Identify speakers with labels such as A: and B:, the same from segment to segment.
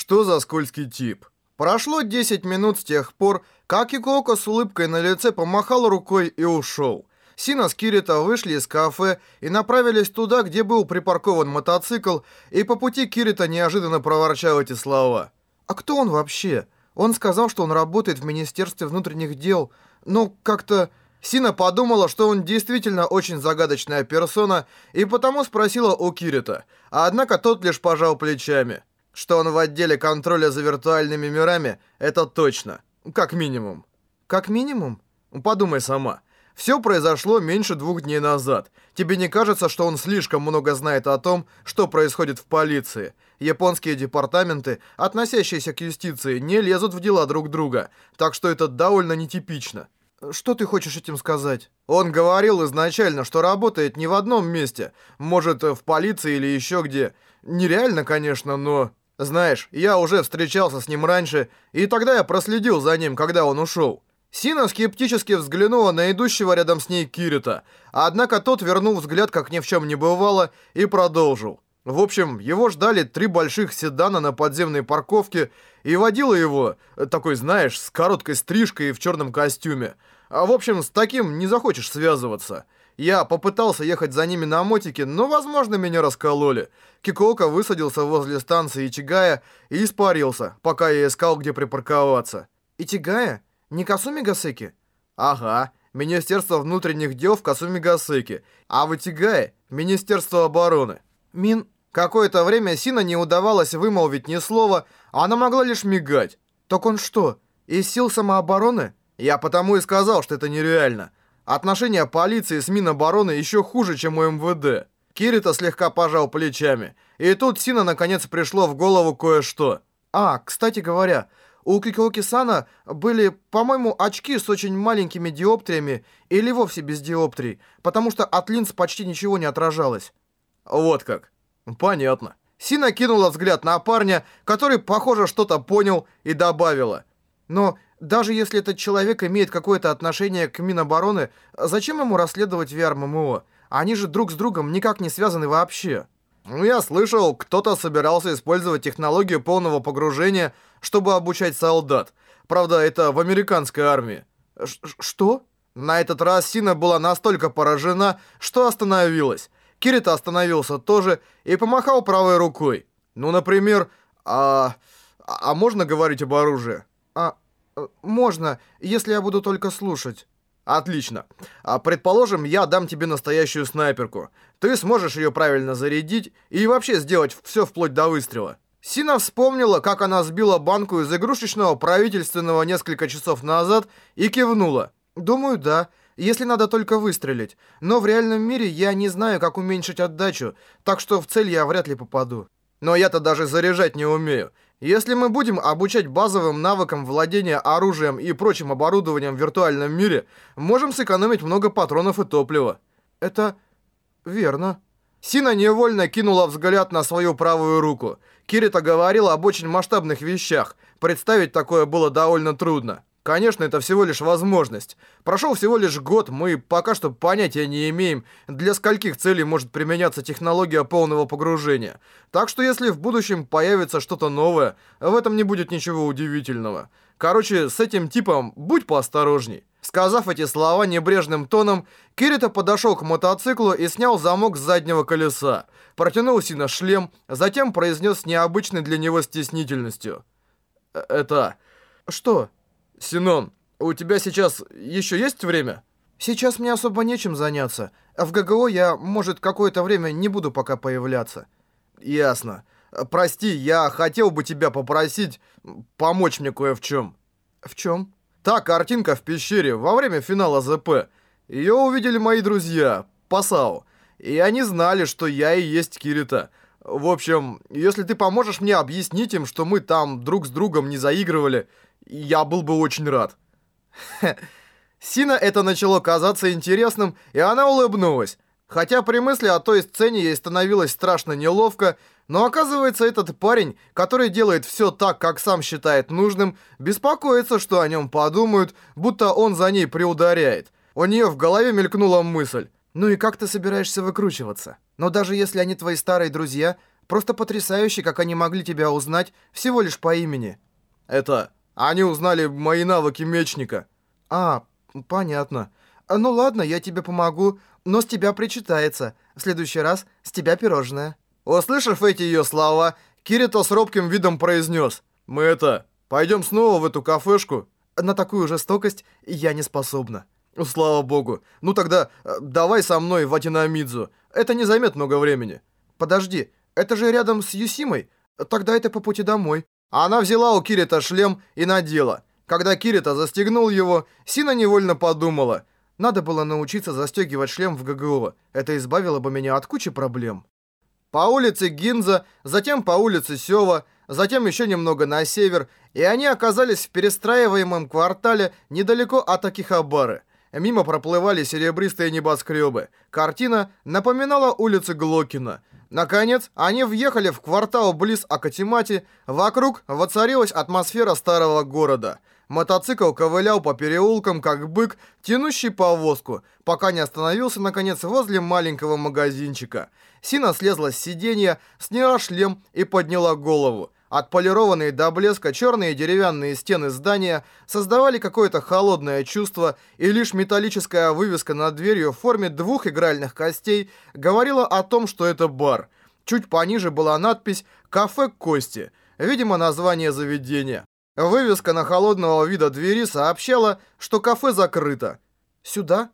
A: Что за скользкий тип? Прошло 10 минут с тех пор, как Икоко с улыбкой на лице помахал рукой и ушел. Сина с Кирита вышли из кафе и направились туда, где был припаркован мотоцикл, и по пути Кирита неожиданно проворчал эти слова. «А кто он вообще? Он сказал, что он работает в Министерстве внутренних дел, но как-то...» Сина подумала, что он действительно очень загадочная персона, и потому спросила у Кирита, однако тот лишь пожал плечами. Что он в отделе контроля за виртуальными мирами, это точно. Как минимум. Как минимум? Подумай сама. Все произошло меньше двух дней назад. Тебе не кажется, что он слишком много знает о том, что происходит в полиции? Японские департаменты, относящиеся к юстиции, не лезут в дела друг друга, так что это довольно нетипично. Что ты хочешь этим сказать? Он говорил изначально, что работает не в одном месте. Может, в полиции или еще где. Нереально, конечно, но... Знаешь, я уже встречался с ним раньше, и тогда я проследил за ним, когда он ушел. Сина скептически взглянула на идущего рядом с ней Кирита, однако тот вернул взгляд, как ни в чем не бывало, и продолжил. В общем, его ждали три больших седана на подземной парковке, и водила его, такой, знаешь, с короткой стрижкой и в черном костюме. А в общем, с таким не захочешь связываться. Я попытался ехать за ними на мотике, но, возможно, меня раскололи. Кикока высадился возле станции Ичигая и испарился, пока я искал, где припарковаться. Ичигая? Не Касуми Гасеки? Ага, Министерство внутренних дел в Касуми Гасеки, а в Ичигае — Министерство обороны. Мин... Какое-то время Сина не удавалось вымолвить ни слова, она могла лишь мигать. Так он что, из сил самообороны? Я потому и сказал, что это нереально. Отношения полиции с Минобороны еще хуже, чем у МВД. Кирита слегка пожал плечами. И тут Сина наконец пришло в голову кое-что. А, кстати говоря, у Кикоки-сана были, по-моему, очки с очень маленькими диоптриями или вовсе без диоптрий, потому что от линз почти ничего не отражалось. Вот как. Понятно. Сина кинула взгляд на парня, который, похоже, что-то понял и добавила. Но даже если этот человек имеет какое-то отношение к Минобороны, зачем ему расследовать VR-ММО? Они же друг с другом никак не связаны вообще. Ну, я слышал, кто-то собирался использовать технологию полного погружения, чтобы обучать солдат. Правда, это в американской армии. Ш что? На этот раз Сина была настолько поражена, что остановилась. Кирита остановился тоже и помахал правой рукой. Ну, например, а... А можно говорить об оружии? А, можно, если я буду только слушать. Отлично. А предположим, я дам тебе настоящую снайперку. Ты сможешь ее правильно зарядить и вообще сделать все вплоть до выстрела. Сина вспомнила, как она сбила банку из игрушечного правительственного несколько часов назад и кивнула. Думаю, да. Если надо только выстрелить. Но в реальном мире я не знаю, как уменьшить отдачу, так что в цель я вряд ли попаду. Но я-то даже заряжать не умею. Если мы будем обучать базовым навыкам владения оружием и прочим оборудованием в виртуальном мире, можем сэкономить много патронов и топлива. Это верно. Сина невольно кинула взгляд на свою правую руку. Кирита говорил об очень масштабных вещах. Представить такое было довольно трудно. Конечно, это всего лишь возможность. Прошел всего лишь год, мы пока что понятия не имеем, для скольких целей может применяться технология полного погружения. Так что если в будущем появится что-то новое, в этом не будет ничего удивительного. Короче, с этим типом будь поосторожней. Сказав эти слова небрежным тоном, Кирита подошел к мотоциклу и снял замок с заднего колеса. Протянул Сина шлем, затем произнес необычной для него стеснительностью. «Э, «Это... что?» Синон, у тебя сейчас еще есть время? Сейчас мне особо нечем заняться. А в ГГО я, может, какое-то время не буду пока появляться. Ясно. Прости, я хотел бы тебя попросить помочь мне кое в чем. В чем? Та картинка в пещере во время финала ЗП. Ее увидели мои друзья, Пасау. И они знали, что я и есть Кирита. В общем, если ты поможешь мне объяснить им, что мы там друг с другом не заигрывали, я был бы очень рад. Сина это начало казаться интересным, и она улыбнулась. Хотя при мысли о той сцене ей становилось страшно неловко, но оказывается этот парень, который делает все так, как сам считает нужным, беспокоится, что о нем подумают, будто он за ней приударяет. У нее в голове мелькнула мысль. «Ну и как ты собираешься выкручиваться? Но даже если они твои старые друзья, Просто потрясающе, как они могли тебя узнать всего лишь по имени. Это... Они узнали мои навыки мечника. А, понятно. Ну ладно, я тебе помогу, но с тебя причитается. В следующий раз с тебя пирожное. Услышав эти ее слова, Кирито с робким видом произнес. Мы это... Пойдем снова в эту кафешку? На такую жестокость я не способна. Слава богу. Ну тогда э, давай со мной в Атинамидзу. Это не займет много времени. Подожди, это же рядом с Юсимой. Тогда это по пути домой. Она взяла у Кирита шлем и надела. Когда Кирита застегнул его, Сина невольно подумала. Надо было научиться застегивать шлем в ГГО. Это избавило бы меня от кучи проблем. По улице Гинза, затем по улице Сёва, затем еще немного на север, и они оказались в перестраиваемом квартале недалеко от Акихабары. Мимо проплывали серебристые небоскребы. Картина напоминала улицы Глокина. Наконец, они въехали в квартал близ Акатимати. Вокруг воцарилась атмосфера старого города. Мотоцикл ковылял по переулкам, как бык, тянущий повозку, пока не остановился, наконец, возле маленького магазинчика. Сина слезла с сиденья, сняла шлем и подняла голову. Отполированные до блеска черные деревянные стены здания создавали какое-то холодное чувство, и лишь металлическая вывеска над дверью в форме двух игральных костей говорила о том, что это бар. Чуть пониже была надпись «Кафе Кости», видимо, название заведения. Вывеска на холодного вида двери сообщала, что кафе закрыто. «Сюда?»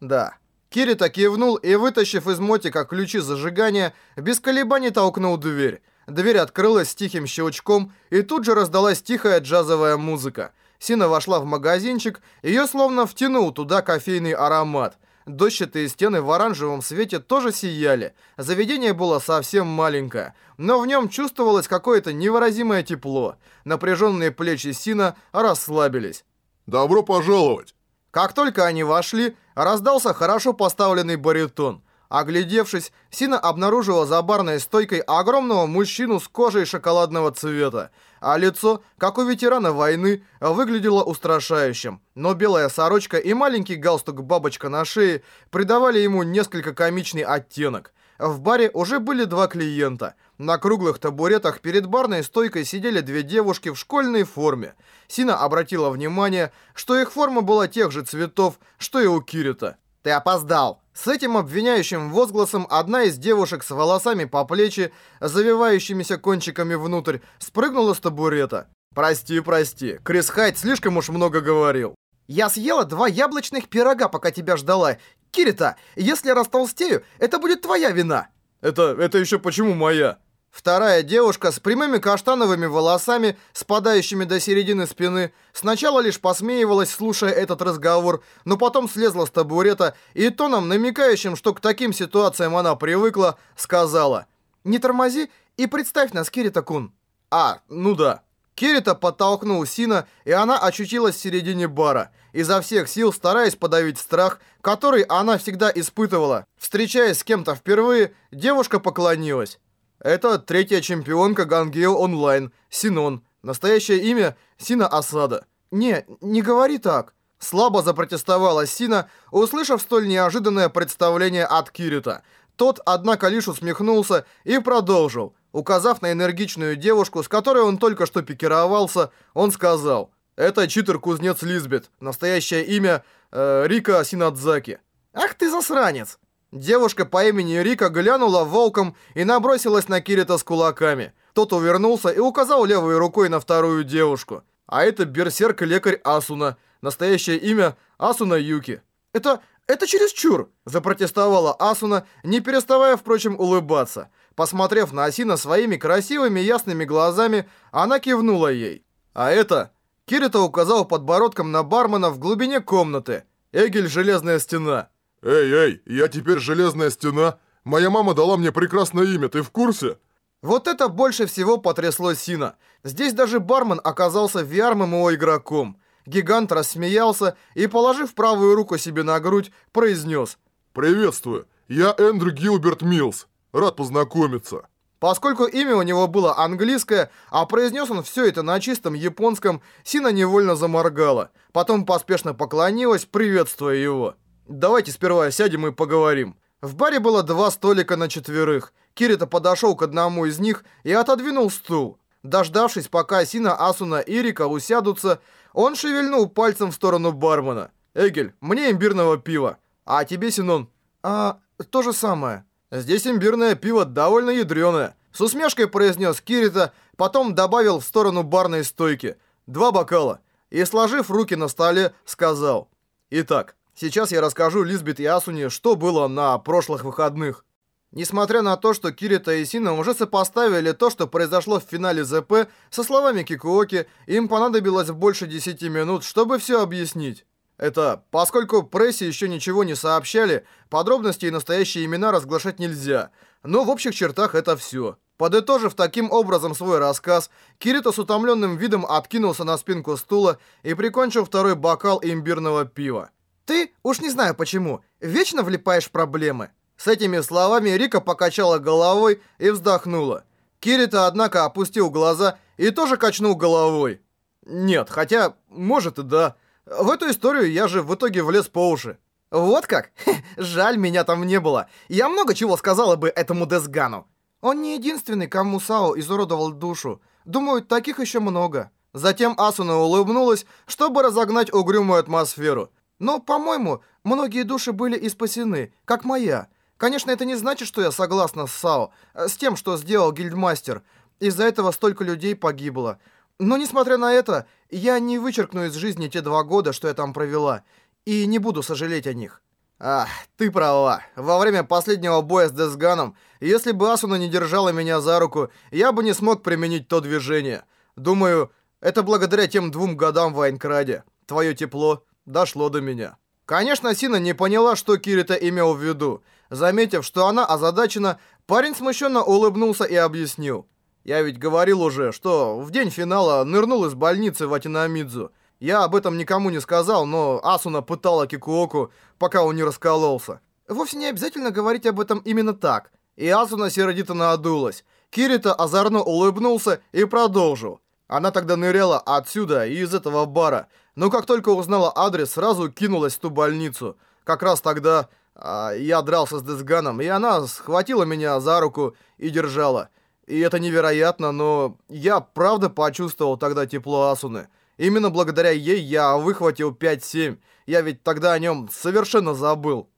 A: «Да». Кирита кивнул и, вытащив из мотика ключи зажигания, без колебаний толкнул дверь. Дверь открылась с тихим щелчком, и тут же раздалась тихая джазовая музыка. Сина вошла в магазинчик, ее словно втянул туда кофейный аромат. Дощатые стены в оранжевом свете тоже сияли. Заведение было совсем маленькое, но в нем чувствовалось какое-то невыразимое тепло. Напряженные плечи Сина расслабились.
B: «Добро пожаловать!»
A: Как только они вошли, раздался хорошо поставленный баритон – Оглядевшись, Сина обнаружила за барной стойкой огромного мужчину с кожей шоколадного цвета, а лицо, как у ветерана войны, выглядело устрашающим. Но белая сорочка и маленький галстук-бабочка на шее придавали ему несколько комичный оттенок. В баре уже были два клиента. На круглых табуретах перед барной стойкой сидели две девушки в школьной форме. Сина обратила внимание, что их форма была тех же цветов, что и у Кирита. «Ты опоздал!» С этим обвиняющим возгласом одна из девушек с волосами по плечи, завивающимися кончиками внутрь, спрыгнула с табурета. «Прости, прости, Крис Хайт слишком уж много говорил». «Я съела два яблочных пирога, пока тебя ждала. Кирита, если растолстею, это будет твоя вина».
B: «Это, это еще почему моя?»
A: Вторая девушка с прямыми каштановыми волосами, спадающими до середины спины, сначала лишь посмеивалась, слушая этот разговор, но потом слезла с табурета и тоном, намекающим, что к таким ситуациям она привыкла, сказала «Не тормози и представь нас, Кирита-кун». «А, ну да». Кирита подтолкнул Сина, и она очутилась в середине бара, изо всех сил стараясь подавить страх, который она всегда испытывала. Встречаясь с кем-то впервые, девушка поклонилась. Это третья чемпионка Гангео онлайн, Синон. Настоящее имя Сина Асада. Не, не говори так. Слабо запротестовала Сина, услышав столь неожиданное представление от Кирита. Тот, однако, лишь усмехнулся и продолжил. Указав на энергичную девушку, с которой он только что пикировался, он сказал, «Это читер-кузнец Лизбет, настоящее имя э, Рика Синадзаки». «Ах ты засранец!» Девушка по имени Рика глянула волком и набросилась на Кирита с кулаками. Тот увернулся и указал левой рукой на вторую девушку. А это берсерк-лекарь Асуна. Настоящее имя Асуна Юки. «Это... это чересчур!» – запротестовала Асуна, не переставая, впрочем, улыбаться. Посмотрев на Асина своими красивыми ясными глазами, она кивнула ей. «А это...» Кирита указал подбородком на бармена в глубине комнаты. «Эгель Железная Стена».
B: «Эй, эй, я теперь Железная Стена? Моя мама дала мне прекрасное имя, ты в курсе?»
A: Вот это больше всего потрясло Сина. Здесь даже бармен оказался VR-ММО игроком. Гигант рассмеялся и, положив правую руку себе на грудь, произнес.
B: «Приветствую, я Эндрю Гилберт Милс. Рад познакомиться».
A: Поскольку имя у него было английское, а произнес он все это на чистом японском, Сина невольно заморгала. Потом поспешно поклонилась, приветствуя его. Давайте сперва сядем и поговорим. В баре было два столика на четверых. Кирита подошел к одному из них и отодвинул стул. Дождавшись, пока Сина, Асуна и Рика усядутся, он шевельнул пальцем в сторону бармена. «Эгель, мне имбирного пива. А тебе, Синон?» «А, то же самое». «Здесь имбирное пиво довольно ядреное», — с усмешкой произнес Кирита, потом добавил в сторону барной стойки. «Два бокала». И, сложив руки на столе, сказал. «Итак, сейчас я расскажу Лизбет и Асуне, что было на прошлых выходных». Несмотря на то, что Кирита и Сина уже сопоставили то, что произошло в финале ЗП, со словами Кикуоки, им понадобилось больше 10 минут, чтобы все объяснить. Это поскольку прессе еще ничего не сообщали, подробности и настоящие имена разглашать нельзя. Но в общих чертах это все. Подытожив таким образом свой рассказ, Кирита с утомленным видом откинулся на спинку стула и прикончил второй бокал имбирного пива. «Ты, уж не знаю почему, вечно влипаешь в проблемы». С этими словами Рика покачала головой и вздохнула. Кирита, однако, опустил глаза и тоже качнул головой. Нет, хотя, может и да. В эту историю я же в итоге влез по уши. Вот как? Жаль, меня там не было. Я много чего сказала бы этому Десгану. Он не единственный, кому Сао изуродовал душу. Думаю, таких еще много. Затем Асуна улыбнулась, чтобы разогнать угрюмую атмосферу. Но, по-моему, многие души были и спасены, как моя. Конечно, это не значит, что я согласна с Сао, э, с тем, что сделал гильдмастер. Из-за этого столько людей погибло. Но, несмотря на это, я не вычеркну из жизни те два года, что я там провела, и не буду сожалеть о них. Ах, ты права. Во время последнего боя с Десганом, если бы Асуна не держала меня за руку, я бы не смог применить то движение. Думаю, это благодаря тем двум годам в Айнкраде. Твое тепло дошло до меня. Конечно, Сина не поняла, что Кирита имел в виду. Заметив, что она озадачена, парень смущенно улыбнулся и объяснил. «Я ведь говорил уже, что в день финала нырнул из больницы в Атинамидзу. Я об этом никому не сказал, но Асуна пытала Кикуоку, пока он не раскололся. Вовсе не обязательно говорить об этом именно так». И Асуна сердито надулась. Кирита озорно улыбнулся и продолжил. Она тогда ныряла отсюда и из этого бара, но как только узнала адрес, сразу кинулась в ту больницу. Как раз тогда а, я дрался с Десганом, и она схватила меня за руку и держала. И это невероятно, но я правда почувствовал тогда тепло Асуны. Именно благодаря ей я выхватил 5-7. Я ведь тогда о нем совершенно забыл.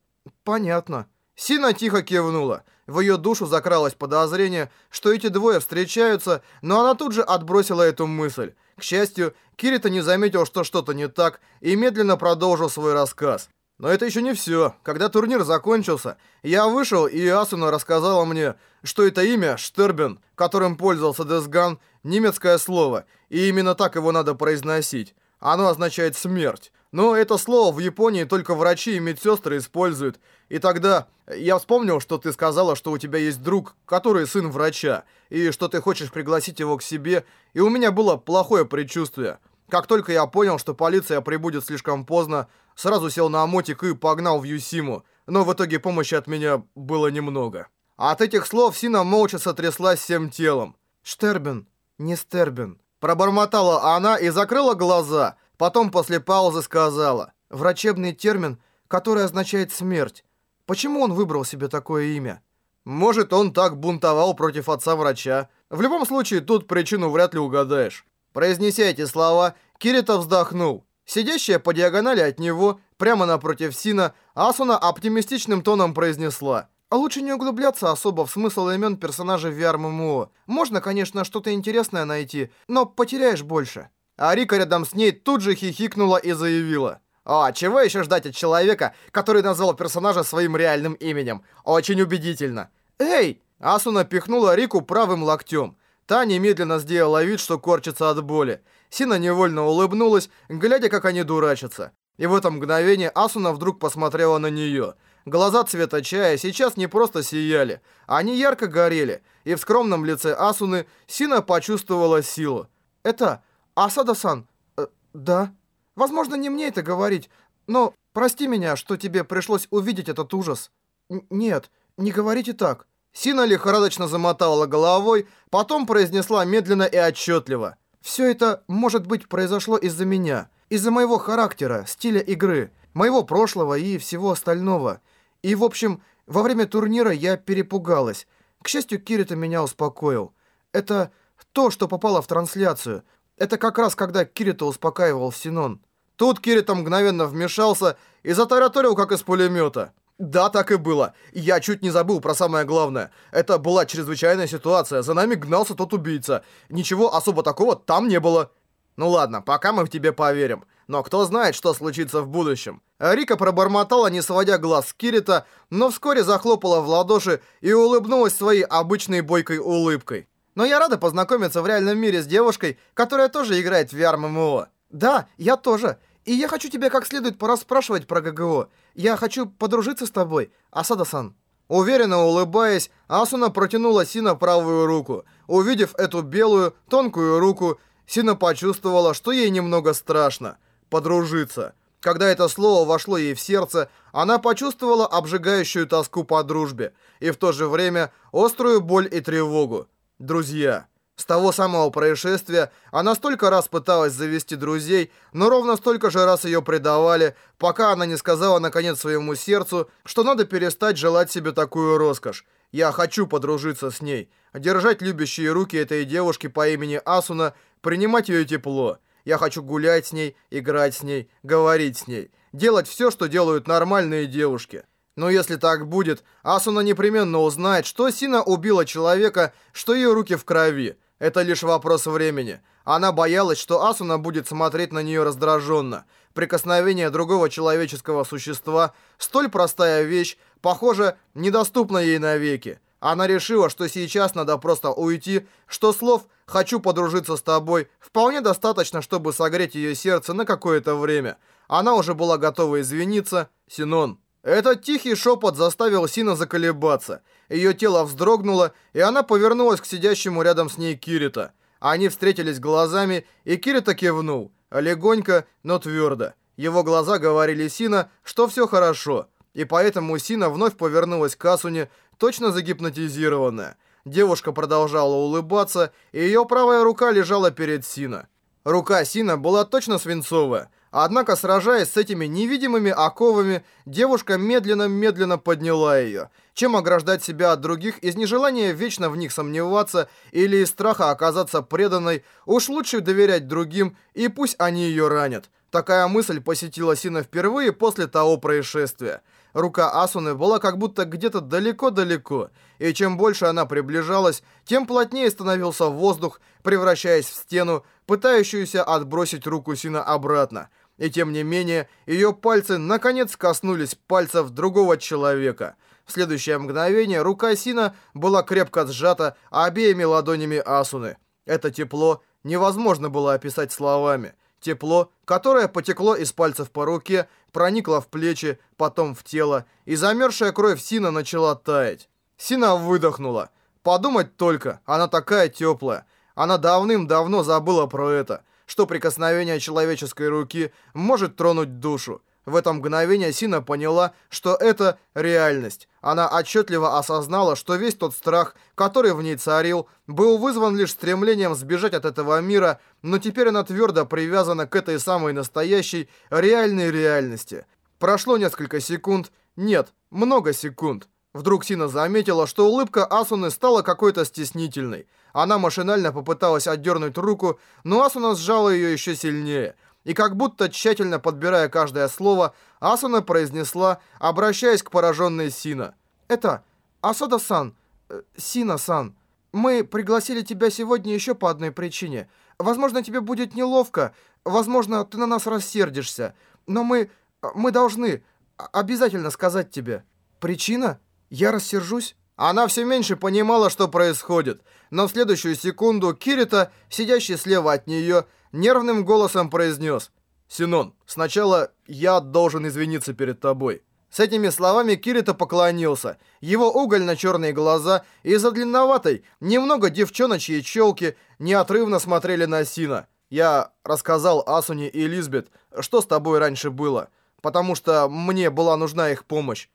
A: Понятно. Сина тихо кивнула. В ее душу закралось подозрение, что эти двое встречаются, но она тут же отбросила эту мысль. К счастью, Кирита не заметил, что что-то не так, и медленно продолжил свой рассказ. Но это еще не все. Когда турнир закончился, я вышел, и Асуна рассказала мне, что это имя, Штербен, которым пользовался Десган, немецкое слово, и именно так его надо произносить. Оно означает «смерть». Но это слово в Японии только врачи и медсестры используют. И тогда я вспомнил, что ты сказала, что у тебя есть друг, который сын врача, и что ты хочешь пригласить его к себе, и у меня было плохое предчувствие. Как только я понял, что полиция прибудет слишком поздно, сразу сел на мотик и погнал в Юсиму, но в итоге помощи от меня было немного. От этих слов Сина молча сотряслась всем телом. «Штербен, не Стербен», пробормотала она и закрыла глаза, потом после паузы сказала. «Врачебный термин, который означает смерть. Почему он выбрал себе такое имя?» «Может, он так бунтовал против отца-врача. В любом случае, тут причину вряд ли угадаешь». Произнеся эти слова, Кирита вздохнул. Сидящая по диагонали от него, прямо напротив Сина, Асуна оптимистичным тоном произнесла. А лучше не углубляться особо в смысл имен персонажей VR-MMO. Можно, конечно, что-то интересное найти, но потеряешь больше. А Рика рядом с ней тут же хихикнула и заявила. О, чего еще ждать от человека, который назвал персонажа своим реальным именем? Очень убедительно. Эй! Асуна пихнула Рику правым локтем. Та немедленно сделала вид, что корчится от боли. Сина невольно улыбнулась, глядя, как они дурачатся. И в это мгновение Асуна вдруг посмотрела на нее. Глаза цвета чая сейчас не просто сияли, они ярко горели, и в скромном лице Асуны Сина почувствовала силу. «Это Асада-сан?» э, «Да». «Возможно, не мне это говорить, но прости меня, что тебе пришлось увидеть этот ужас». Н «Нет, не говорите так». Сина лихорадочно замотала головой, потом произнесла медленно и отчетливо. «Все это, может быть, произошло из-за меня, из-за моего характера, стиля игры, моего прошлого и всего остального. И, в общем, во время турнира я перепугалась. К счастью, Кирита меня успокоил. Это то, что попало в трансляцию. Это как раз когда Кирита успокаивал Синон. Тут Кирита мгновенно вмешался и затараторил, как из пулемета. Да, так и было. Я чуть не забыл про самое главное. Это была чрезвычайная ситуация. За нами гнался тот убийца. Ничего особо такого там не было. Ну ладно, пока мы в тебе поверим. Но кто знает, что случится в будущем. Рика пробормотала, не сводя глаз с Кирита, но вскоре захлопала в ладоши и улыбнулась своей обычной бойкой улыбкой. Но я рада познакомиться в реальном мире с девушкой, которая тоже играет в VR-MMO. Да, я тоже. И я хочу тебя как следует порасспрашивать про ГГО. Я хочу подружиться с тобой, Асада-сан». Уверенно улыбаясь, Асуна протянула Сина правую руку. Увидев эту белую, тонкую руку, Сина почувствовала, что ей немного страшно. Подружиться. Когда это слово вошло ей в сердце, она почувствовала обжигающую тоску по дружбе и в то же время острую боль и тревогу. Друзья. С того самого происшествия она столько раз пыталась завести друзей, но ровно столько же раз ее предавали, пока она не сказала наконец своему сердцу, что надо перестать желать себе такую роскошь. Я хочу подружиться с ней, держать любящие руки этой девушки по имени Асуна, принимать ее тепло. Я хочу гулять с ней, играть с ней, говорить с ней, делать все, что делают нормальные девушки. Но если так будет, Асуна непременно узнает, что Сина убила человека, что ее руки в крови. Это лишь вопрос времени. Она боялась, что Асуна будет смотреть на нее раздраженно. Прикосновение другого человеческого существа, столь простая вещь, похоже, недоступна ей навеки. Она решила, что сейчас надо просто уйти, что слов «хочу подружиться с тобой» вполне достаточно, чтобы согреть ее сердце на какое-то время. Она уже была готова извиниться. Синон. Этот тихий шепот заставил Сина заколебаться. Ее тело вздрогнуло, и она повернулась к сидящему рядом с ней Кирита. Они встретились глазами, и Кирита кивнул. Легонько, но твердо. Его глаза говорили Сина, что все хорошо. И поэтому Сина вновь повернулась к Асуне, точно загипнотизированная. Девушка продолжала улыбаться, и ее правая рука лежала перед Сина. Рука Сина была точно свинцовая. Однако, сражаясь с этими невидимыми оковами, девушка медленно-медленно подняла ее. Чем ограждать себя от других из нежелания вечно в них сомневаться или из страха оказаться преданной, уж лучше доверять другим, и пусть они ее ранят. Такая мысль посетила Сина впервые после того происшествия. Рука Асуны была как будто где-то далеко-далеко, и чем больше она приближалась, тем плотнее становился воздух, превращаясь в стену, пытающуюся отбросить руку Сина обратно. И тем не менее, ее пальцы наконец коснулись пальцев другого человека. В следующее мгновение рука Сина была крепко сжата обеими ладонями Асуны. Это тепло невозможно было описать словами. Тепло, которое потекло из пальцев по руке, проникло в плечи, потом в тело, и замерзшая кровь Сина начала таять. Сина выдохнула. Подумать только, она такая теплая. Она давным-давно забыла про это что прикосновение человеческой руки может тронуть душу. В это мгновение Сина поняла, что это реальность. Она отчетливо осознала, что весь тот страх, который в ней царил, был вызван лишь стремлением сбежать от этого мира, но теперь она твердо привязана к этой самой настоящей, реальной реальности. Прошло несколько секунд, нет, много секунд. Вдруг Сина заметила, что улыбка Асуны стала какой-то стеснительной. Она машинально попыталась отдернуть руку, но Асуна сжала ее еще сильнее. И как будто тщательно подбирая каждое слово, Асуна произнесла, обращаясь к пораженной Сина. «Это Асада-сан, э, Сина-сан, мы пригласили тебя сегодня еще по одной причине. Возможно, тебе будет неловко, возможно, ты на нас рассердишься, но мы... мы должны обязательно сказать тебе. Причина? Я рассержусь?» Она все меньше понимала, что происходит, но в следующую секунду Кирита, сидящий слева от нее, нервным голосом произнес «Синон, сначала я должен извиниться перед тобой». С этими словами Кирита поклонился. Его угольно-черные глаза из-за длинноватой, немного девчоночьей челки неотрывно смотрели на Сина. Я рассказал Асуне и Лизбет, что с тобой раньше было, потому что мне была нужна их помощь.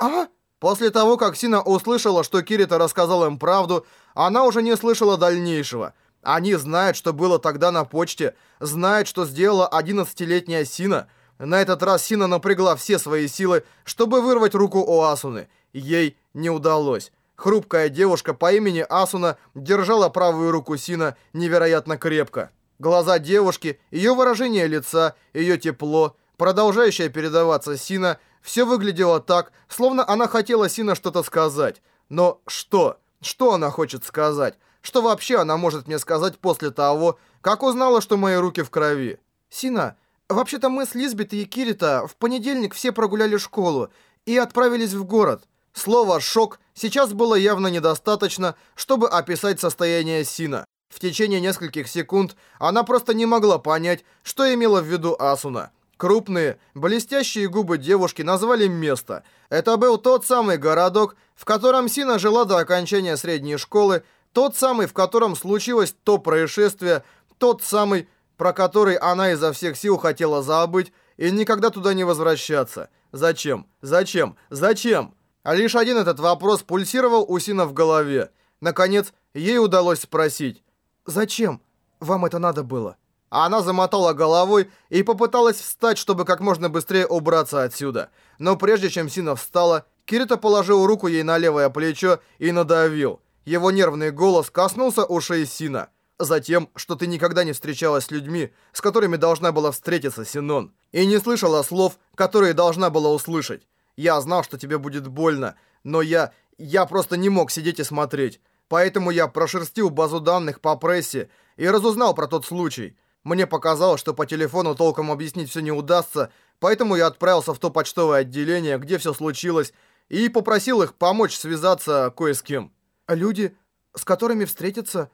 A: «А?» После того, как Сина услышала, что Кирита рассказал им правду, она уже не слышала дальнейшего. Они знают, что было тогда на почте, знают, что сделала 11-летняя Сина. На этот раз Сина напрягла все свои силы, чтобы вырвать руку у Асуны. Ей не удалось. Хрупкая девушка по имени Асуна держала правую руку Сина невероятно крепко. Глаза девушки, ее выражение лица, ее тепло, продолжающее передаваться Сина, все выглядело так, словно она хотела Сина что-то сказать. Но что? Что она хочет сказать? Что вообще она может мне сказать после того, как узнала, что мои руки в крови? Сина, вообще-то мы с Лизбет и Кирита в понедельник все прогуляли школу и отправились в город. Слово «шок» сейчас было явно недостаточно, чтобы описать состояние Сина. В течение нескольких секунд она просто не могла понять, что имела в виду Асуна. Крупные, блестящие губы девушки назвали место. Это был тот самый городок, в котором Сина жила до окончания средней школы, тот самый, в котором случилось то происшествие, тот самый, про который она изо всех сил хотела забыть и никогда туда не возвращаться. Зачем? Зачем? Зачем? Лишь один этот вопрос пульсировал у Сина в голове. Наконец, ей удалось спросить. «Зачем? Вам это надо было?» А она замотала головой и попыталась встать, чтобы как можно быстрее убраться отсюда. Но прежде чем Сина встала, Кирита положил руку ей на левое плечо и надавил. Его нервный голос коснулся ушей Сина. Затем, что ты никогда не встречалась с людьми, с которыми должна была встретиться, Синон. И не слышала слов, которые должна была услышать. Я знал, что тебе будет больно, но я... Я просто не мог сидеть и смотреть. Поэтому я прошерстил базу данных по прессе и разузнал про тот случай. Мне показалось, что по телефону толком объяснить все не удастся, поэтому я отправился в то почтовое отделение, где все случилось, и попросил их помочь связаться кое с кем. Люди, с которыми встретиться,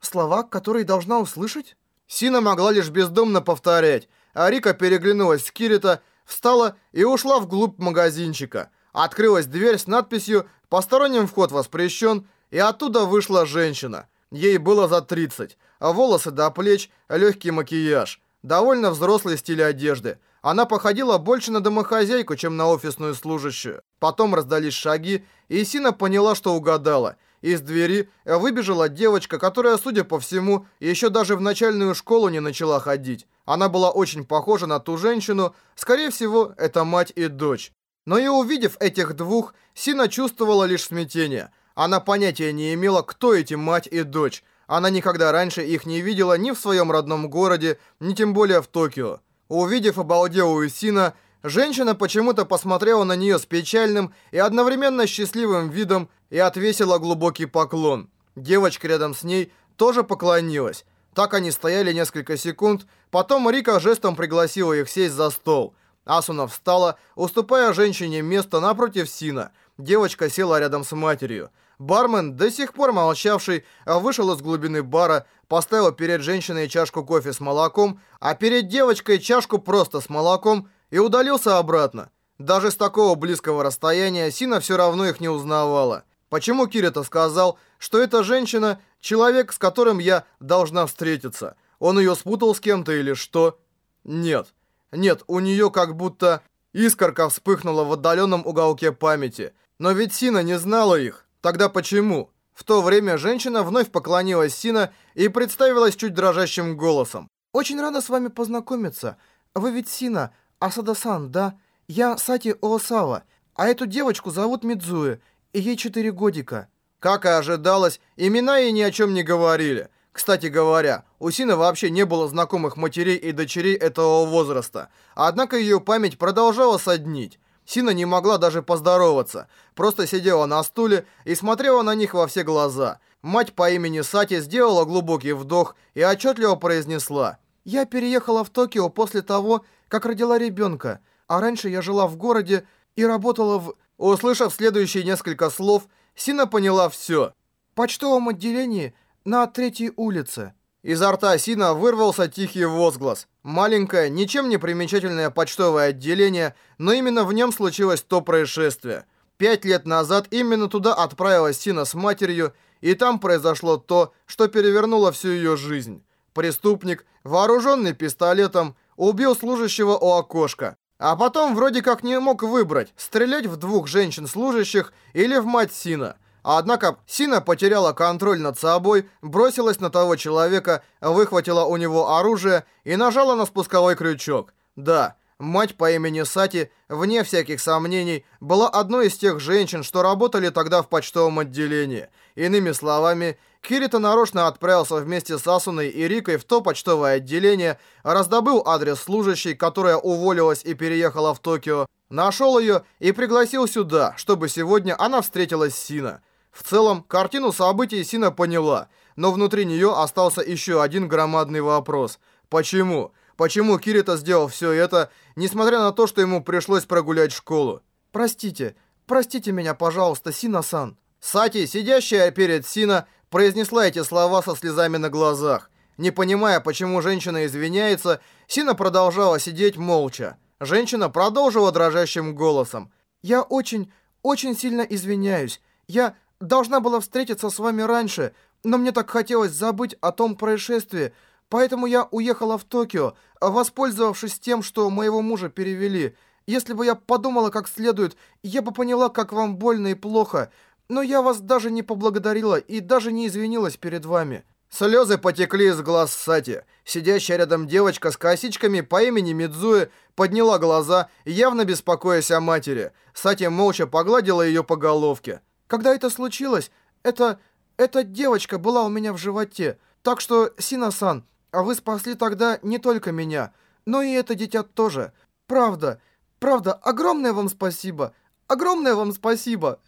A: слова, которые должна услышать? Сина могла лишь бездумно повторять, а Рика переглянулась с Кирита, встала и ушла вглубь магазинчика. Открылась дверь с надписью «Посторонним вход воспрещен», и оттуда вышла женщина. Ей было за 30 а волосы до плеч, легкий макияж. Довольно взрослый стиль одежды. Она походила больше на домохозяйку, чем на офисную служащую. Потом раздались шаги, и Сина поняла, что угадала. Из двери выбежала девочка, которая, судя по всему, еще даже в начальную школу не начала ходить. Она была очень похожа на ту женщину, скорее всего, это мать и дочь. Но и увидев этих двух, Сина чувствовала лишь смятение. Она понятия не имела, кто эти мать и дочь. Она никогда раньше их не видела ни в своем родном городе, ни тем более в Токио. Увидев обалделую Сина, женщина почему-то посмотрела на нее с печальным и одновременно счастливым видом и отвесила глубокий поклон. Девочка рядом с ней тоже поклонилась. Так они стояли несколько секунд, потом Рика жестом пригласила их сесть за стол. Асуна встала, уступая женщине место напротив Сина. Девочка села рядом с матерью. Бармен, до сих пор молчавший, вышел из глубины бара, поставил перед женщиной чашку кофе с молоком, а перед девочкой чашку просто с молоком и удалился обратно. Даже с такого близкого расстояния Сина все равно их не узнавала. Почему Кирита сказал, что эта женщина – человек, с которым я должна встретиться? Он ее спутал с кем-то или что? Нет. Нет, у нее как будто искорка вспыхнула в отдаленном уголке памяти. Но ведь Сина не знала их. Тогда почему? В то время женщина вновь поклонилась Сина и представилась чуть дрожащим голосом. «Очень рада с вами познакомиться. Вы ведь Сина, Асада-сан, да? Я Сати Оосава, а эту девочку зовут Мидзуэ, и ей четыре годика». Как и ожидалось, имена ей ни о чем не говорили. Кстати говоря, у Сины вообще не было знакомых матерей и дочерей этого возраста. Однако ее память продолжала соднить. Сина не могла даже поздороваться, просто сидела на стуле и смотрела на них во все глаза. Мать по имени Сати сделала глубокий вдох и отчетливо произнесла. «Я переехала в Токио после того, как родила ребенка, а раньше я жила в городе и работала в...» Услышав следующие несколько слов, Сина поняла все. «В почтовом отделении на третьей улице». Изо рта Сина вырвался тихий возглас. Маленькое, ничем не примечательное почтовое отделение, но именно в нем случилось то происшествие. Пять лет назад именно туда отправилась Сина с матерью, и там произошло то, что перевернуло всю ее жизнь. Преступник, вооруженный пистолетом, убил служащего у окошка. А потом вроде как не мог выбрать, стрелять в двух женщин-служащих или в мать Сина – Однако Сина потеряла контроль над собой, бросилась на того человека, выхватила у него оружие и нажала на спусковой крючок. Да, Мать по имени Сати, вне всяких сомнений, была одной из тех женщин, что работали тогда в почтовом отделении. Иными словами, Кирита нарочно отправился вместе с Асуной и Рикой в то почтовое отделение, раздобыл адрес служащей, которая уволилась и переехала в Токио, нашел ее и пригласил сюда, чтобы сегодня она встретилась с Сина. В целом, картину событий Сина поняла, но внутри нее остался еще один громадный вопрос. Почему? Почему Кирита сделал все это, несмотря на то, что ему пришлось прогулять школу? «Простите, простите меня, пожалуйста, Сина-сан». Сати, сидящая перед Сина, произнесла эти слова со слезами на глазах. Не понимая, почему женщина извиняется, Сина продолжала сидеть молча. Женщина продолжила дрожащим голосом. «Я очень, очень сильно извиняюсь. Я должна была встретиться с вами раньше, но мне так хотелось забыть о том происшествии, Поэтому я уехала в Токио, воспользовавшись тем, что моего мужа перевели. Если бы я подумала как следует, я бы поняла, как вам больно и плохо. Но я вас даже не поблагодарила и даже не извинилась перед вами». Слезы потекли из глаз Сати. Сидящая рядом девочка с косичками по имени Мидзуэ подняла глаза, явно беспокоясь о матери. Сати молча погладила ее по головке. «Когда это случилось, это... эта девочка была у меня в животе. Так что, Сина-сан, а вы спасли тогда не только меня, но и это дитя тоже. Правда, правда, огромное вам спасибо. Огромное вам спасибо.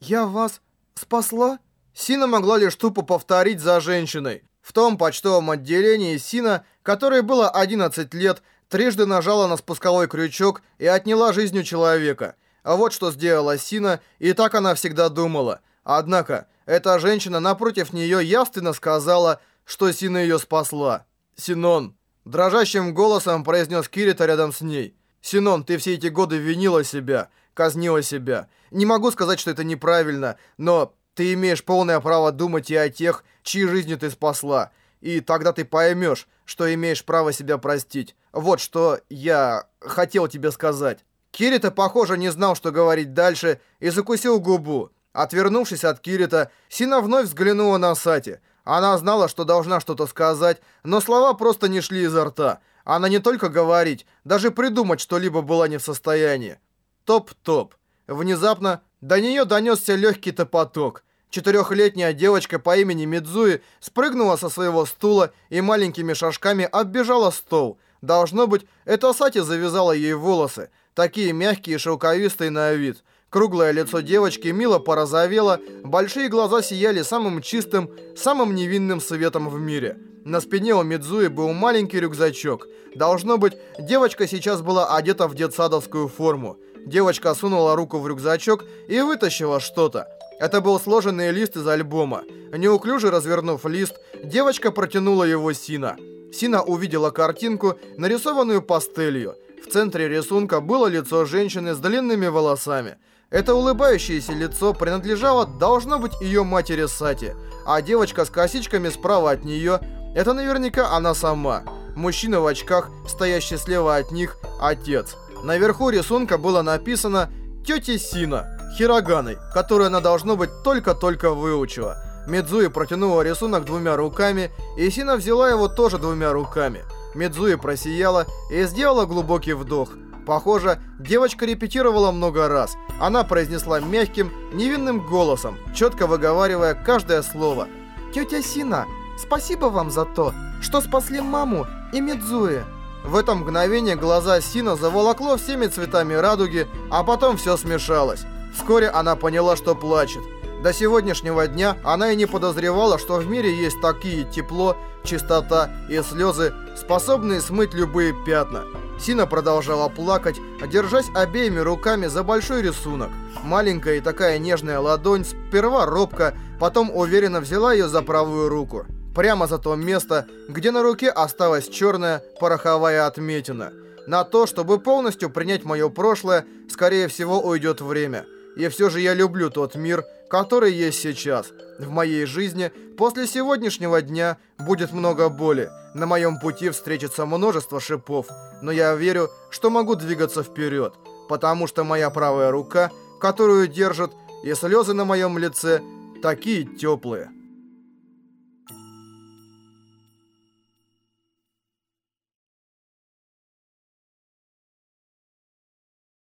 A: Я вас спасла? Сина могла лишь тупо повторить за женщиной. В том почтовом отделении Сина, которой было 11 лет, трижды нажала на спусковой крючок и отняла жизнь у человека. А вот что сделала Сина, и так она всегда думала. Однако, эта женщина напротив нее явственно сказала – что Сина ее спасла. Синон, дрожащим голосом произнес Кирита рядом с ней. Синон, ты все эти годы винила себя, казнила себя. Не могу сказать, что это неправильно, но ты имеешь полное право думать и о тех, чьи жизни ты спасла. И тогда ты поймешь, что имеешь право себя простить. Вот что я хотел тебе сказать. Кирита, похоже, не знал, что говорить дальше, и закусил губу. Отвернувшись от Кирита, Сина вновь взглянула на Сати. Она знала, что должна что-то сказать, но слова просто не шли изо рта. Она не только говорить, даже придумать что-либо была не в состоянии. Топ-топ. Внезапно до нее донесся легкий топоток. Четырехлетняя девочка по имени Мидзуи спрыгнула со своего стула и маленькими шажками оббежала стол. Должно быть, это Сати завязала ей волосы, такие мягкие и шелковистые на вид. Круглое лицо девочки мило порозовело, большие глаза сияли самым чистым, самым невинным светом в мире. На спине у Мидзуи был маленький рюкзачок. Должно быть, девочка сейчас была одета в детсадовскую форму. Девочка сунула руку в рюкзачок и вытащила что-то. Это был сложенный лист из альбома. Неуклюже развернув лист, девочка протянула его Сина. Сина увидела картинку, нарисованную пастелью. Центре рисунка было лицо женщины с длинными волосами. Это улыбающееся лицо принадлежало, должно быть, ее матери Сати, а девочка с косичками справа от нее – это наверняка она сама. Мужчина в очках, стоящий слева от них – отец. Наверху рисунка было написано «Тетя Сина» хироганой, которую она, должно быть, только-только выучила. Мидзуи протянула рисунок двумя руками, и Сина взяла его тоже двумя руками. Мидзуи просияла и сделала глубокий вдох – Похоже, девочка репетировала много раз. Она произнесла мягким, невинным голосом, четко выговаривая каждое слово. «Тетя Сина, спасибо вам за то, что спасли маму и Мидзуи». В это мгновение глаза Сина заволокло всеми цветами радуги, а потом все смешалось. Вскоре она поняла, что плачет. До сегодняшнего дня она и не подозревала, что в мире есть такие тепло, чистота и слезы, способные смыть любые пятна. Сина продолжала плакать, держась обеими руками за большой рисунок. Маленькая и такая нежная ладонь сперва робко, потом уверенно взяла ее за правую руку. Прямо за то место, где на руке осталась черная пороховая отметина. На то, чтобы полностью принять мое прошлое, скорее всего уйдет время. И все же я люблю тот мир, который есть сейчас. В моей жизни после сегодняшнего дня будет много боли. На моем пути встретится множество шипов, но я верю, что могу двигаться вперед, потому что моя правая рука, которую держат, и слезы на моем лице такие теплые.